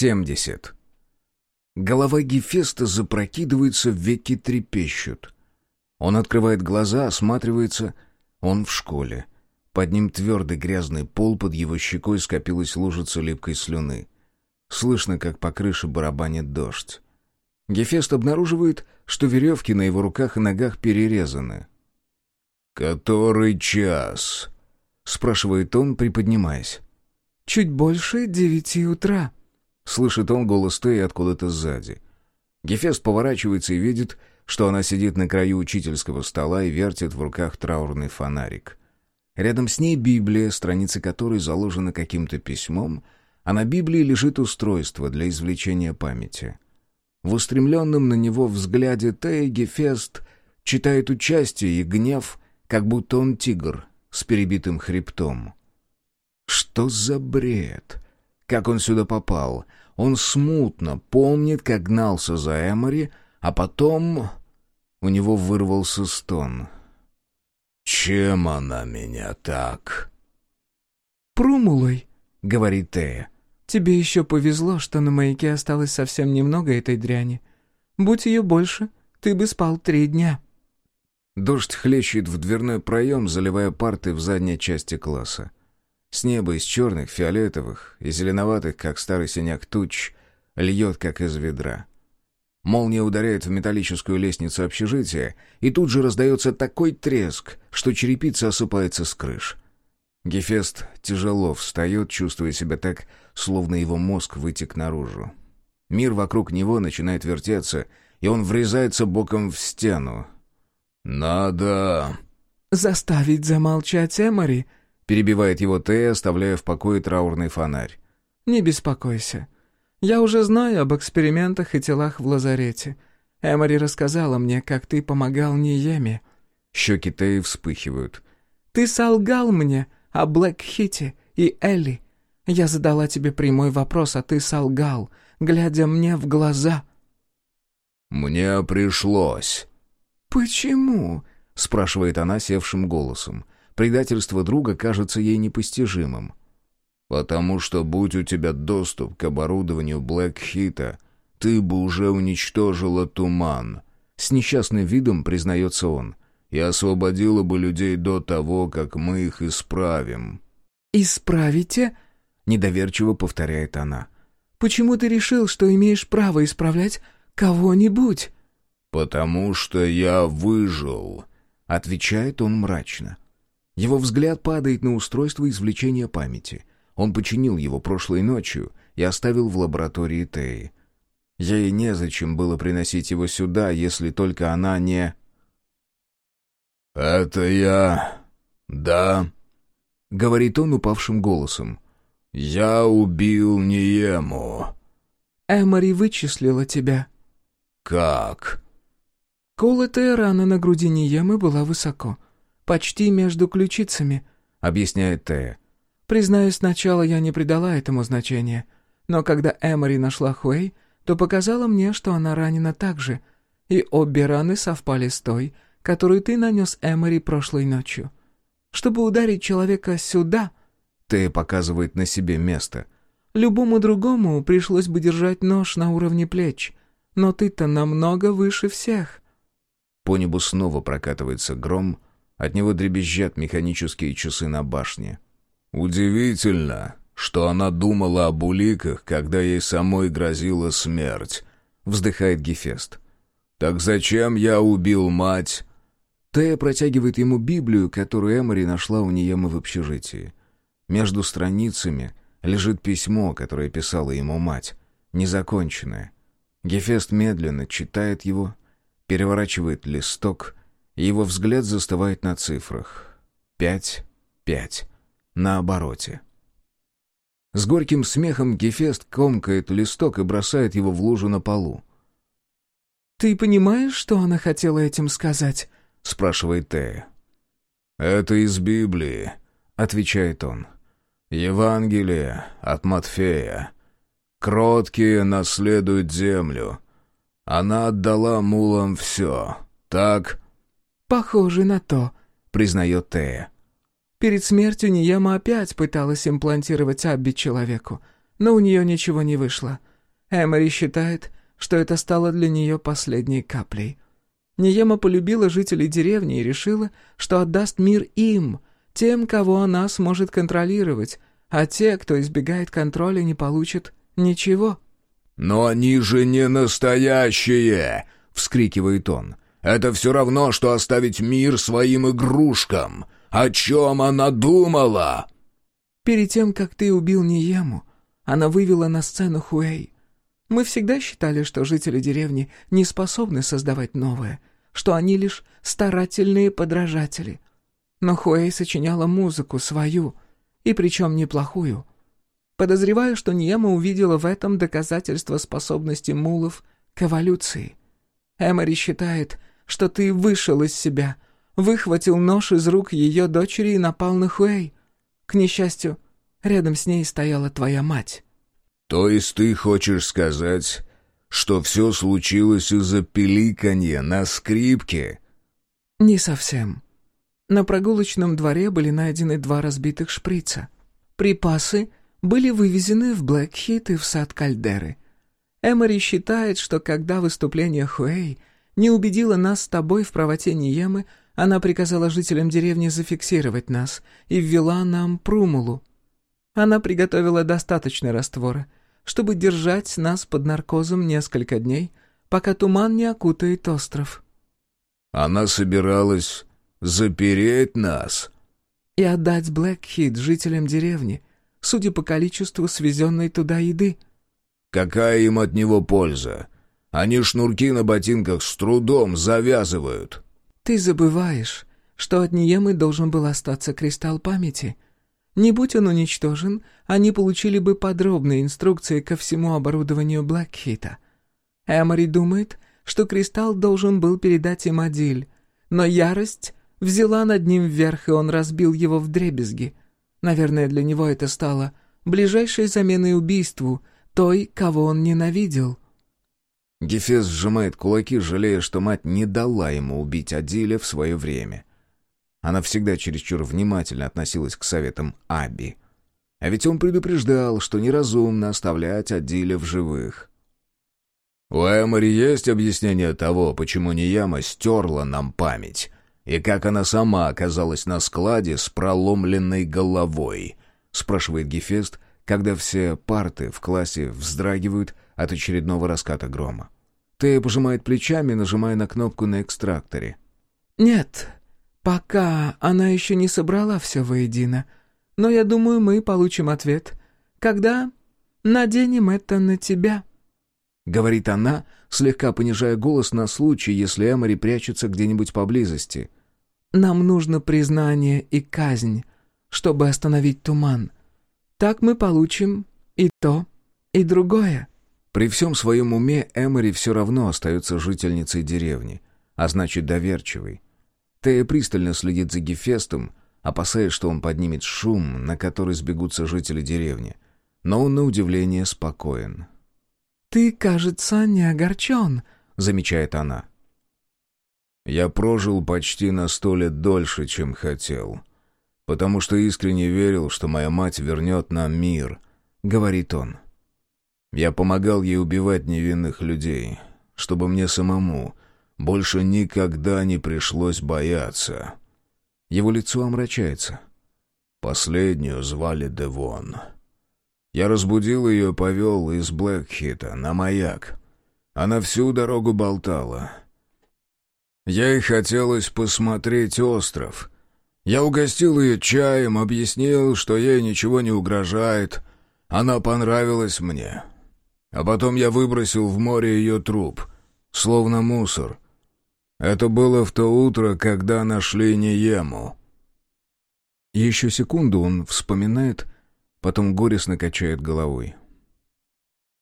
70. Голова Гефеста запрокидывается, веки трепещут. Он открывает глаза, осматривается. Он в школе. Под ним твердый грязный пол, под его щекой скопилась лужица липкой слюны. Слышно, как по крыше барабанит дождь. Гефест обнаруживает, что веревки на его руках и ногах перерезаны. «Который час?» — спрашивает он, приподнимаясь. «Чуть больше девяти утра», — слышит он голос Теи откуда-то сзади. Гефест поворачивается и видит, что она сидит на краю учительского стола и вертит в руках траурный фонарик. Рядом с ней Библия, страницы которой заложены каким-то письмом, а на Библии лежит устройство для извлечения памяти. В устремленном на него взгляде Тея Гефест читает участие и гнев, как будто он тигр с перебитым хребтом. Что за бред? Как он сюда попал? Он смутно помнит, как гнался за Эмори, а потом у него вырвался стон. «Чем она меня так?» «Прумулой», — говорит Тея. «Тебе еще повезло, что на маяке осталось совсем немного этой дряни. Будь ее больше, ты бы спал три дня». Дождь хлещет в дверной проем, заливая парты в задней части класса. С неба из черных, фиолетовых и зеленоватых, как старый синяк туч, льет, как из ведра. Молния ударяет в металлическую лестницу общежития, и тут же раздается такой треск, что черепица осыпается с крыш. Гефест тяжело встает, чувствуя себя так, словно его мозг вытек наружу. Мир вокруг него начинает вертеться, и он врезается боком в стену. «Надо...» «Заставить замолчать Эмори», Перебивает его Тея, оставляя в покое траурный фонарь. «Не беспокойся. Я уже знаю об экспериментах и телах в лазарете. Эмори рассказала мне, как ты помогал Ниеме». Щеки Теи вспыхивают. «Ты солгал мне о Блэкхите и Элли. Я задала тебе прямой вопрос, а ты солгал, глядя мне в глаза». «Мне пришлось». «Почему?» — спрашивает она севшим голосом. Предательство друга кажется ей непостижимым. «Потому что, будь у тебя доступ к оборудованию Блэк-Хита, ты бы уже уничтожила туман», — с несчастным видом признается он, «и освободила бы людей до того, как мы их исправим». «Исправите?» — недоверчиво повторяет она. «Почему ты решил, что имеешь право исправлять кого-нибудь?» «Потому что я выжил», — отвечает он мрачно. Его взгляд падает на устройство извлечения памяти. Он починил его прошлой ночью и оставил в лаборатории Теи. Ей незачем было приносить его сюда, если только она не... «Это я... да?» — говорит он упавшим голосом. «Я убил Ниему». «Эмори вычислила тебя». «Как?» Колотая рана на груди Ниемы была высоко почти между ключицами», — объясняет Тея. «Признаюсь, сначала я не придала этому значения, но когда Эмори нашла Хуэй, то показала мне, что она ранена так же, и обе раны совпали с той, которую ты нанес Эмори прошлой ночью. Чтобы ударить человека сюда...» Тея показывает на себе место. «Любому другому пришлось бы держать нож на уровне плеч, но ты-то намного выше всех». По небу снова прокатывается гром, от него дребезжат механические часы на башне. «Удивительно, что она думала об уликах, когда ей самой грозила смерть», — вздыхает Гефест. «Так зачем я убил мать?» Тея протягивает ему Библию, которую Эмори нашла у Ниемы в общежитии. Между страницами лежит письмо, которое писала ему мать, незаконченное. Гефест медленно читает его, переворачивает листок его взгляд застывает на цифрах. Пять, пять. На обороте. С горьким смехом Гефест комкает листок и бросает его в лужу на полу. «Ты понимаешь, что она хотела этим сказать?» — спрашивает Тея. «Это из Библии», — отвечает он. «Евангелие от Матфея. Кроткие наследуют землю. Она отдала мулам все. Так?» «Похоже на то», — признает Тея. Перед смертью Нияма опять пыталась имплантировать Абби человеку, но у нее ничего не вышло. Эмори считает, что это стало для нее последней каплей. Ниема полюбила жителей деревни и решила, что отдаст мир им, тем, кого она сможет контролировать, а те, кто избегает контроля, не получат ничего. «Но они же не настоящие!» — вскрикивает он. «Это все равно, что оставить мир своим игрушкам. О чем она думала?» «Перед тем, как ты убил Ниему, она вывела на сцену Хуэй. Мы всегда считали, что жители деревни не способны создавать новое, что они лишь старательные подражатели. Но Хуэй сочиняла музыку свою, и причем неплохую. Подозреваю, что Ниема увидела в этом доказательство способности мулов к эволюции. Эмори считает, что ты вышел из себя, выхватил нож из рук ее дочери и напал на Хуэй. К несчастью, рядом с ней стояла твоя мать. «То есть ты хочешь сказать, что все случилось из-за пиликанья на скрипке?» «Не совсем. На прогулочном дворе были найдены два разбитых шприца. Припасы были вывезены в Блэкхит и в сад Кальдеры. Эмори считает, что когда выступление Хуэй не убедило нас с тобой в правоте Ниемы, она приказала жителям деревни зафиксировать нас и ввела нам прумулу. Она приготовила достаточно раствора — чтобы держать нас под наркозом несколько дней, пока туман не окутает остров». «Она собиралась запереть нас?» «И отдать Блэкхит жителям деревни, судя по количеству свезенной туда еды». «Какая им от него польза? Они шнурки на ботинках с трудом завязывают». «Ты забываешь, что от Ниемы должен был остаться кристалл памяти», не будь он уничтожен, они получили бы подробные инструкции ко всему оборудованию Блэкхита. Эмори думает, что кристалл должен был передать им Адиль, но ярость взяла над ним вверх, и он разбил его в дребезги. Наверное, для него это стало ближайшей заменой убийству той, кого он ненавидел. Гефес сжимает кулаки, жалея, что мать не дала ему убить Адиля в свое время. Она всегда чересчур внимательно относилась к советам Аби. А ведь он предупреждал, что неразумно оставлять Адиля в живых. «У Эмори есть объяснение того, почему Нияма стерла нам память, и как она сама оказалась на складе с проломленной головой?» — спрашивает Гефест, когда все парты в классе вздрагивают от очередного раската грома. Тея пожимает плечами, нажимая на кнопку на экстракторе. «Нет, Пока она еще не собрала все воедино. Но я думаю, мы получим ответ, когда наденем это на тебя». Говорит она, слегка понижая голос на случай, если Эмори прячется где-нибудь поблизости. «Нам нужно признание и казнь, чтобы остановить туман. Так мы получим и то, и другое». При всем своем уме Эмори все равно остается жительницей деревни, а значит доверчивой. Тея пристально следит за Гефестом, опасаясь, что он поднимет шум, на который сбегутся жители деревни. Но он, на удивление, спокоен. «Ты, кажется, не огорчен», — замечает она. «Я прожил почти на сто лет дольше, чем хотел, потому что искренне верил, что моя мать вернет нам мир», — говорит он. «Я помогал ей убивать невинных людей, чтобы мне самому больше никогда не пришлось бояться. Его лицо омрачается. Последнюю звали Девон. Я разбудил ее и повел из Блэкхита на маяк. Она всю дорогу болтала. Ей хотелось посмотреть остров. Я угостил ее чаем, объяснил, что ей ничего не угрожает. Она понравилась мне. А потом я выбросил в море ее труп, словно мусор — это было в то утро, когда нашли Ниему. Еще секунду он вспоминает, потом горестно качает головой.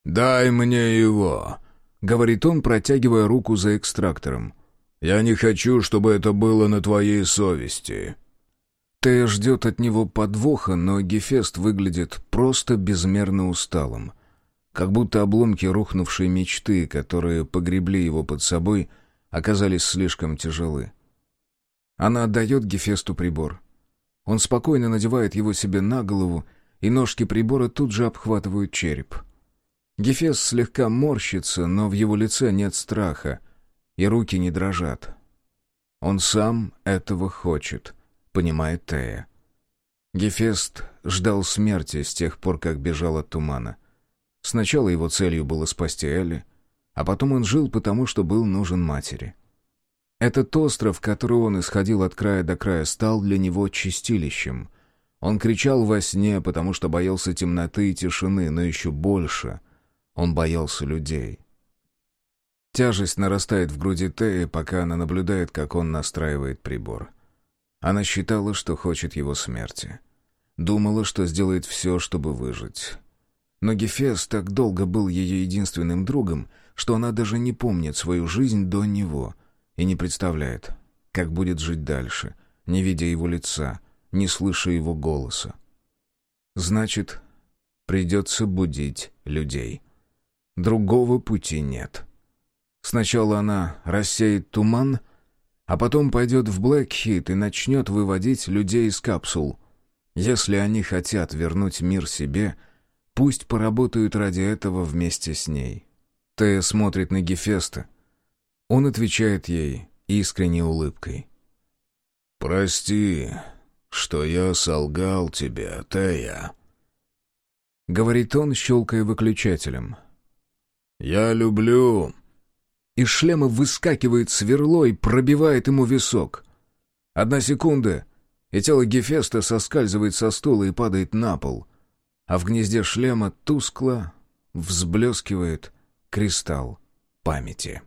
«Дай мне его», — говорит он, протягивая руку за экстрактором. «Я не хочу, чтобы это было на твоей совести». Тея ждет от него подвоха, но Гефест выглядит просто безмерно усталым. Как будто обломки рухнувшей мечты, которые погребли его под собой — оказались слишком тяжелы. Она отдает Гефесту прибор. Он спокойно надевает его себе на голову, и ножки прибора тут же обхватывают череп. Гефес слегка морщится, но в его лице нет страха, и руки не дрожат. Он сам этого хочет, понимает Тея. Гефест ждал смерти с тех пор, как бежал от тумана. Сначала его целью было спасти Элли, а потом он жил потому, что был нужен матери. Этот остров, который он исходил от края до края, стал для него чистилищем. Он кричал во сне, потому что боялся темноты и тишины, но еще больше он боялся людей. Тяжесть нарастает в груди Теи, пока она наблюдает, как он настраивает прибор. Она считала, что хочет его смерти. Думала, что сделает все, чтобы выжить. Но Гефес так долго был ее единственным другом, что она даже не помнит свою жизнь до него и не представляет, как будет жить дальше, не видя его лица, не слыша его голоса. Значит, придется будить людей. Другого пути нет. Сначала она рассеет туман, а потом пойдет в Блэкхит и начнет выводить людей из капсул. Если они хотят вернуть мир себе, пусть поработают ради этого вместе с ней. Тея смотрит на Гефеста. Он отвечает ей искренней улыбкой. «Прости, что я солгал тебе, Тея», — говорит он, щелкая выключателем. «Я люблю...» Из шлема выскакивает сверло и пробивает ему висок. Одна секунда, и тело Гефеста соскальзывает со стула и падает на пол, а в гнезде шлема тускло взблескивает кристалл памяти.